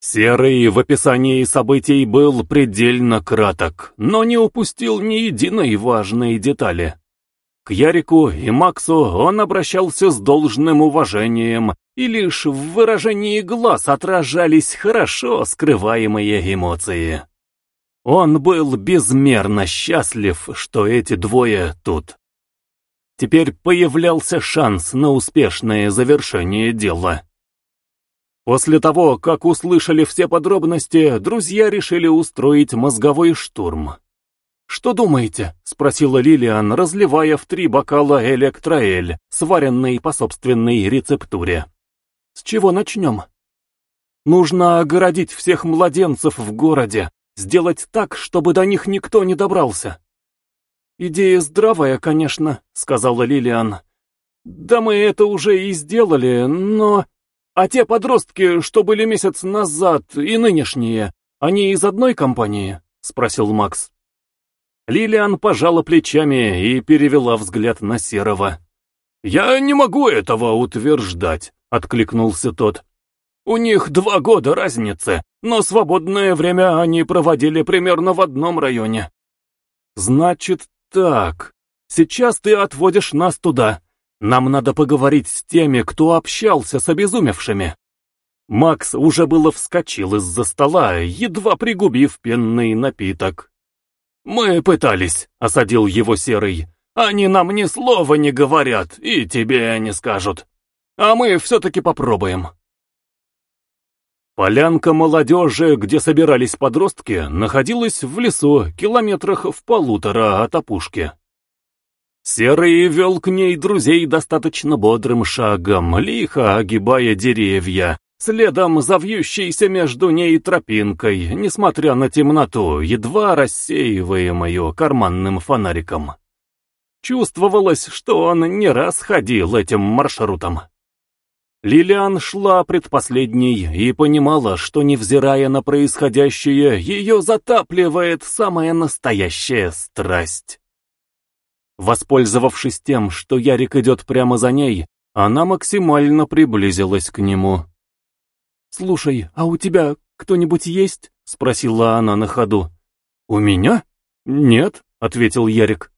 Серый в описании событий был предельно краток, но не упустил ни единой важной детали. К Ярику и Максу он обращался с должным уважением, и лишь в выражении глаз отражались хорошо скрываемые эмоции. Он был безмерно счастлив, что эти двое тут. Теперь появлялся шанс на успешное завершение дела. После того, как услышали все подробности, друзья решили устроить мозговой штурм. «Что думаете?» — спросила Лилиан, разливая в три бокала электроэль, сваренный по собственной рецептуре. «С чего начнем?» «Нужно огородить всех младенцев в городе, сделать так, чтобы до них никто не добрался». «Идея здравая, конечно», — сказала Лилиан. «Да мы это уже и сделали, но...» А те подростки, что были месяц назад, и нынешние, они из одной компании?» — спросил Макс. Лилиан пожала плечами и перевела взгляд на Серого. «Я не могу этого утверждать», — откликнулся тот. «У них два года разницы, но свободное время они проводили примерно в одном районе». «Значит так. Сейчас ты отводишь нас туда. Нам надо поговорить с теми, кто общался с обезумевшими. Макс уже было вскочил из-за стола, едва пригубив пенный напиток. «Мы пытались», — осадил его Серый. «Они нам ни слова не говорят, и тебе не скажут. А мы все-таки попробуем». Полянка молодежи, где собирались подростки, находилась в лесу, километрах в полутора от опушки. Серый вел к ней друзей достаточно бодрым шагом, лихо огибая деревья, следом за вьющейся между ней тропинкой, несмотря на темноту, едва рассеиваемую карманным фонариком. Чувствовалось, что он не раз ходил этим маршрутом. Лилиан шла предпоследней и понимала, что, невзирая на происходящее, ее затапливает самая настоящая страсть. Воспользовавшись тем, что Ярик идет прямо за ней, она максимально приблизилась к нему. «Слушай, а у тебя кто-нибудь есть?» — спросила она на ходу. «У меня? Нет», — ответил Ярик.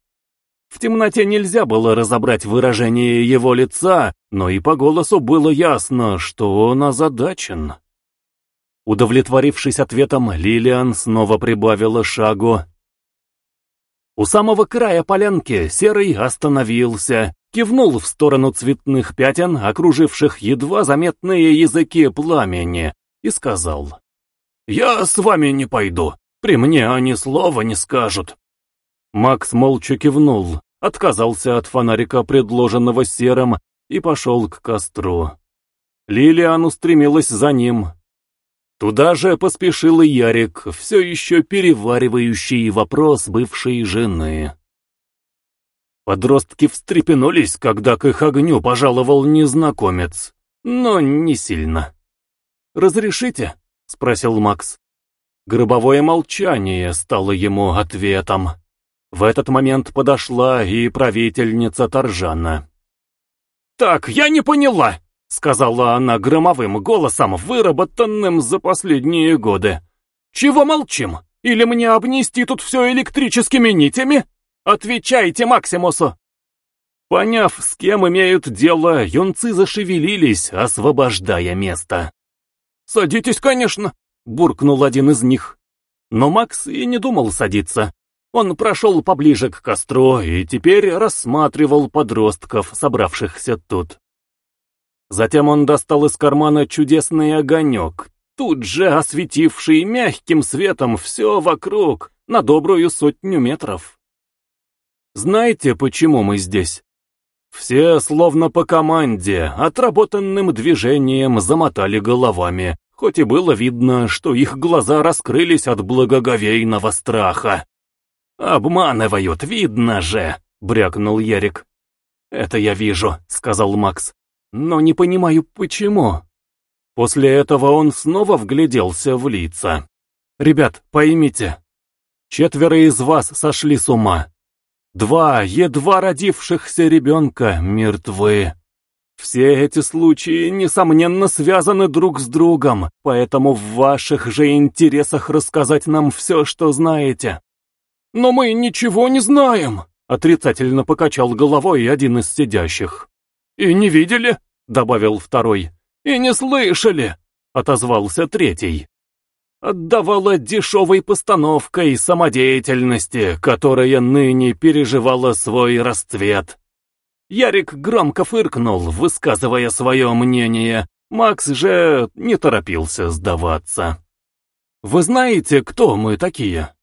В темноте нельзя было разобрать выражение его лица, но и по голосу было ясно, что он озадачен. Удовлетворившись ответом, Лилиан снова прибавила шагу, у самого края полянки Серый остановился, кивнул в сторону цветных пятен, окруживших едва заметные языки пламени, и сказал. «Я с вами не пойду, при мне они слова не скажут». Макс молча кивнул, отказался от фонарика, предложенного Серым, и пошел к костру. Лилиан устремилась за ним, Туда же поспешил и Ярик, все еще переваривающий вопрос бывшей жены. Подростки встрепенулись, когда к их огню пожаловал незнакомец, но не сильно. «Разрешите?» — спросил Макс. Гробовое молчание стало ему ответом. В этот момент подошла и правительница Торжана. «Так, я не поняла!» — сказала она громовым голосом, выработанным за последние годы. «Чего молчим? Или мне обнести тут все электрическими нитями? Отвечайте Максимусу!» Поняв, с кем имеют дело, юнцы зашевелились, освобождая место. «Садитесь, конечно!» — буркнул один из них. Но Макс и не думал садиться. Он прошел поближе к костру и теперь рассматривал подростков, собравшихся тут. Затем он достал из кармана чудесный огонек, тут же осветивший мягким светом все вокруг на добрую сотню метров. Знаете, почему мы здесь? Все, словно по команде, отработанным движением замотали головами, хоть и было видно, что их глаза раскрылись от благоговейного страха. «Обманывают, видно же!» — брякнул Ярик. «Это я вижу», — сказал Макс но не понимаю, почему. После этого он снова вгляделся в лица. «Ребят, поймите, четверо из вас сошли с ума. Два едва родившихся ребенка мертвы. Все эти случаи, несомненно, связаны друг с другом, поэтому в ваших же интересах рассказать нам все, что знаете. Но мы ничего не знаем, отрицательно покачал головой один из сидящих. И не видели, добавил второй. И не слышали, отозвался третий. Отдавала дешевой постановкой самодеятельности, которая ныне переживала свой расцвет. Ярик громко фыркнул, высказывая свое мнение. Макс же не торопился сдаваться. «Вы знаете, кто мы такие?»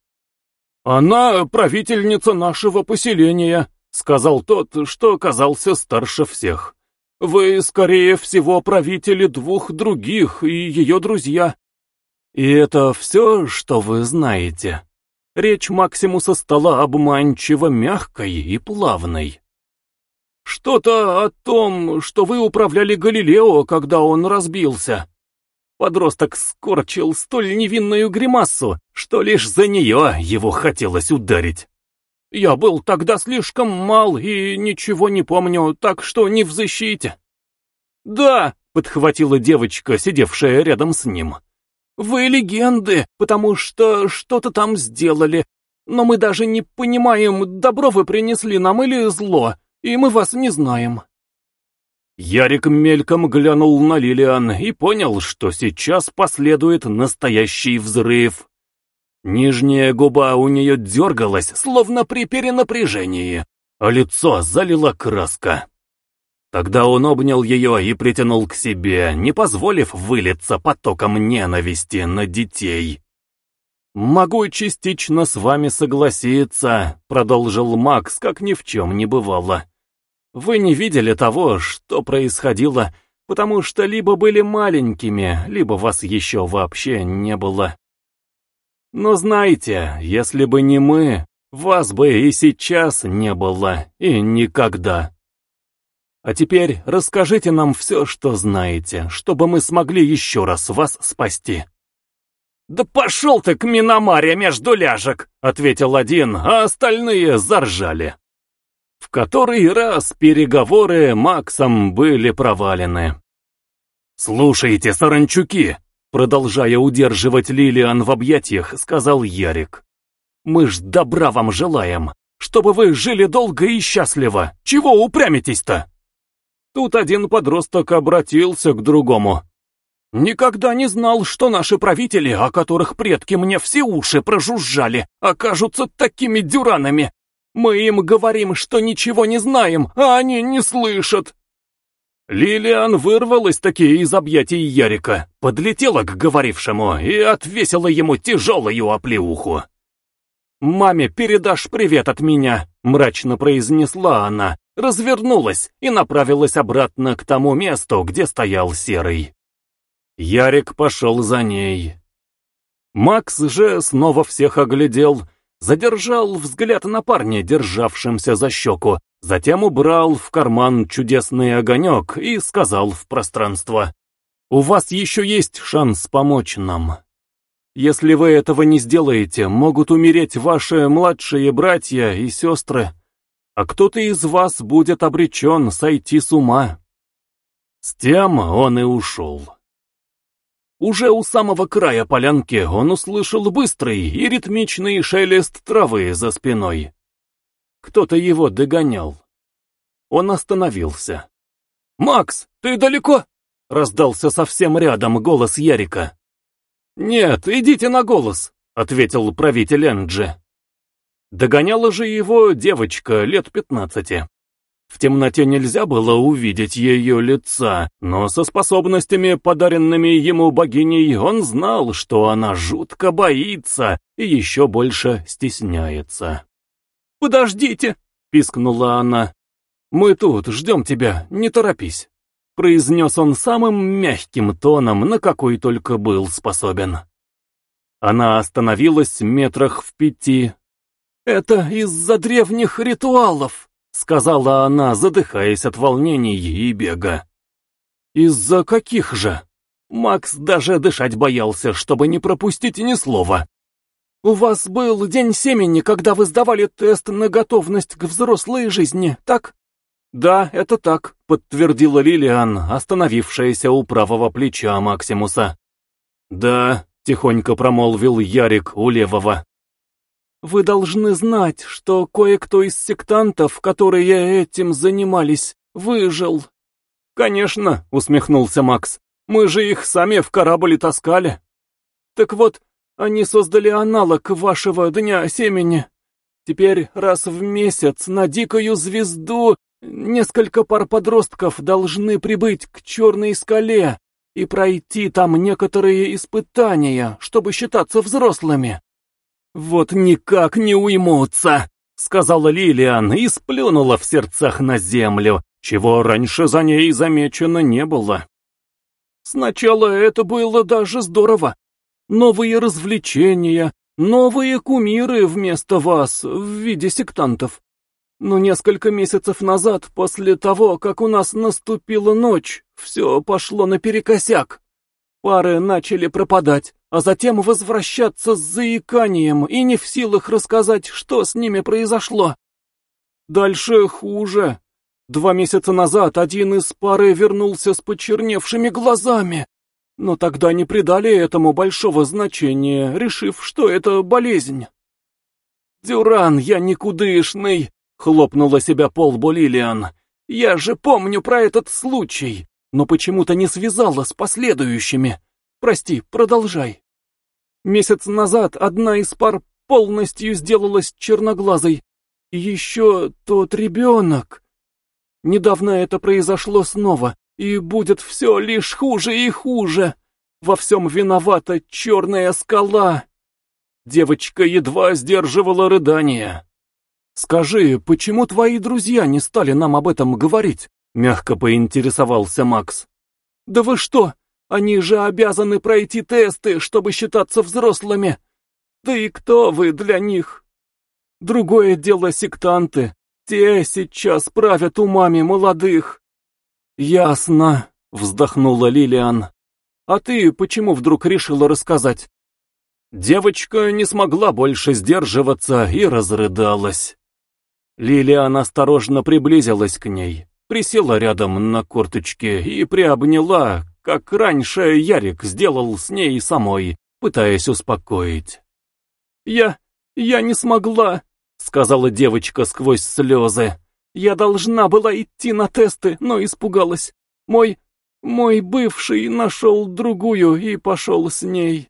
«Она правительница нашего поселения», — сказал тот, что оказался старше всех. «Вы, скорее всего, правители двух других и ее друзья». «И это все, что вы знаете?» Речь Максимуса стала обманчиво мягкой и плавной. «Что-то о том, что вы управляли Галилео, когда он разбился». Подросток скорчил столь невинную гримасу, что лишь за нее его хотелось ударить. «Я был тогда слишком мал и ничего не помню, так что не в защите». «Да», — подхватила девочка, сидевшая рядом с ним. «Вы легенды, потому что что-то там сделали, но мы даже не понимаем, добро вы принесли нам или зло и мы вас не знаем». Ярик мельком глянул на Лилиан и понял, что сейчас последует настоящий взрыв. Нижняя губа у нее дергалась, словно при перенапряжении, а лицо залила краска. Тогда он обнял ее и притянул к себе, не позволив вылиться потоком ненависти на детей. «Могу частично с вами согласиться», — продолжил Макс, как ни в чем не бывало. «Вы не видели того, что происходило, потому что либо были маленькими, либо вас еще вообще не было. Но знаете, если бы не мы, вас бы и сейчас не было, и никогда. А теперь расскажите нам все, что знаете, чтобы мы смогли еще раз вас спасти». «Да пошел ты к Миномаре между ляжек!» — ответил один, а остальные заржали. В который раз переговоры Максом были провалены. «Слушайте, саранчуки!» — продолжая удерживать Лилиан в объятиях, сказал Ярик. «Мы ж добра вам желаем, чтобы вы жили долго и счастливо. Чего упрямитесь-то?» Тут один подросток обратился к другому. Никогда не знал, что наши правители, о которых предки мне все уши прожужжали, окажутся такими дюранами. Мы им говорим, что ничего не знаем, а они не слышат. Лилиан вырвалась таки из объятий Ярика, подлетела к говорившему и отвесила ему тяжелую оплеуху. «Маме передашь привет от меня», — мрачно произнесла она, развернулась и направилась обратно к тому месту, где стоял Серый. Ярик пошел за ней. Макс же снова всех оглядел, задержал взгляд на парня, державшемся за щеку, затем убрал в карман чудесный огонек и сказал в пространство, «У вас еще есть шанс помочь нам. Если вы этого не сделаете, могут умереть ваши младшие братья и сестры, а кто-то из вас будет обречен сойти с ума». С тем он и ушел. Уже у самого края полянки он услышал быстрый и ритмичный шелест травы за спиной. Кто-то его догонял. Он остановился. «Макс, ты далеко?» — раздался совсем рядом голос Ярика. «Нет, идите на голос», — ответил правитель Энджи. Догоняла же его девочка лет пятнадцати. В темноте нельзя было увидеть ее лица, но со способностями, подаренными ему богиней, он знал, что она жутко боится и еще больше стесняется. «Подождите!» — пискнула она. «Мы тут, ждем тебя, не торопись», — произнес он самым мягким тоном, на какой только был способен. Она остановилась метрах в пяти. «Это из-за древних ритуалов», сказала она, задыхаясь от волнений и бега. «Из-за каких же?» Макс даже дышать боялся, чтобы не пропустить ни слова. «У вас был день семени, когда вы сдавали тест на готовность к взрослой жизни, так?» «Да, это так», — подтвердила Лилиан, остановившаяся у правого плеча Максимуса. «Да», — тихонько промолвил Ярик у левого. «Вы должны знать, что кое-кто из сектантов, которые этим занимались, выжил». «Конечно», — усмехнулся Макс, — «мы же их сами в корабле таскали». «Так вот, они создали аналог вашего Дня Семени. Теперь раз в месяц на Дикую Звезду несколько пар подростков должны прибыть к Черной Скале и пройти там некоторые испытания, чтобы считаться взрослыми. «Вот никак не уймутся», — сказала Лилиан и сплюнула в сердцах на землю, чего раньше за ней замечено не было. «Сначала это было даже здорово. Новые развлечения, Новые кумиры вместо вас в виде сектантов. Но несколько месяцев назад, после того, как у нас наступила ночь, все пошло наперекосяк. Пары начали пропадать, а затем возвращаться с заиканием и не в силах рассказать, что с ними произошло. Дальше хуже. Два месяца назад один из пары вернулся с почерневшими глазами, но тогда не придали этому большого значения, решив, что это болезнь. «Дюран, я никудышный!» — хлопнула себя по лбу Лилиан. «Я же помню про этот случай, но почему-то не связала с последующими. Прости, продолжай». Месяц назад одна из пар полностью сделалась черноглазой. Еще тот ребенок. Недавно это произошло снова, и будет все лишь хуже и хуже. Во всем виновата черная скала. Девочка едва сдерживала рыдания. «Скажи, почему твои друзья не стали нам об этом говорить?» — мягко поинтересовался Макс. «Да вы что? Они же обязаны пройти тесты, чтобы считаться взрослыми. Да и кто вы для них? Другое дело сектанты. Те сейчас правят умами молодых. «Ясно», — вздохнула Лилиан. «А ты почему вдруг решила рассказать?» Девочка не смогла больше сдерживаться и разрыдалась. Лилиан осторожно приблизилась к ней, присела рядом на корточке и приобняла, как раньше Ярик сделал с ней самой, пытаясь успокоить. «Я... я не смогла», — сказала девочка сквозь слезы. Я должна была идти на тесты, но испугалась. Мой... мой бывший нашел другую и пошел с ней.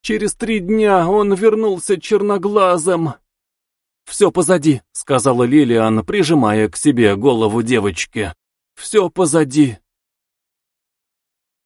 Через три дня он вернулся черноглазым. «Все позади», — сказала Лилиан, прижимая к себе голову девочки. «Все позади».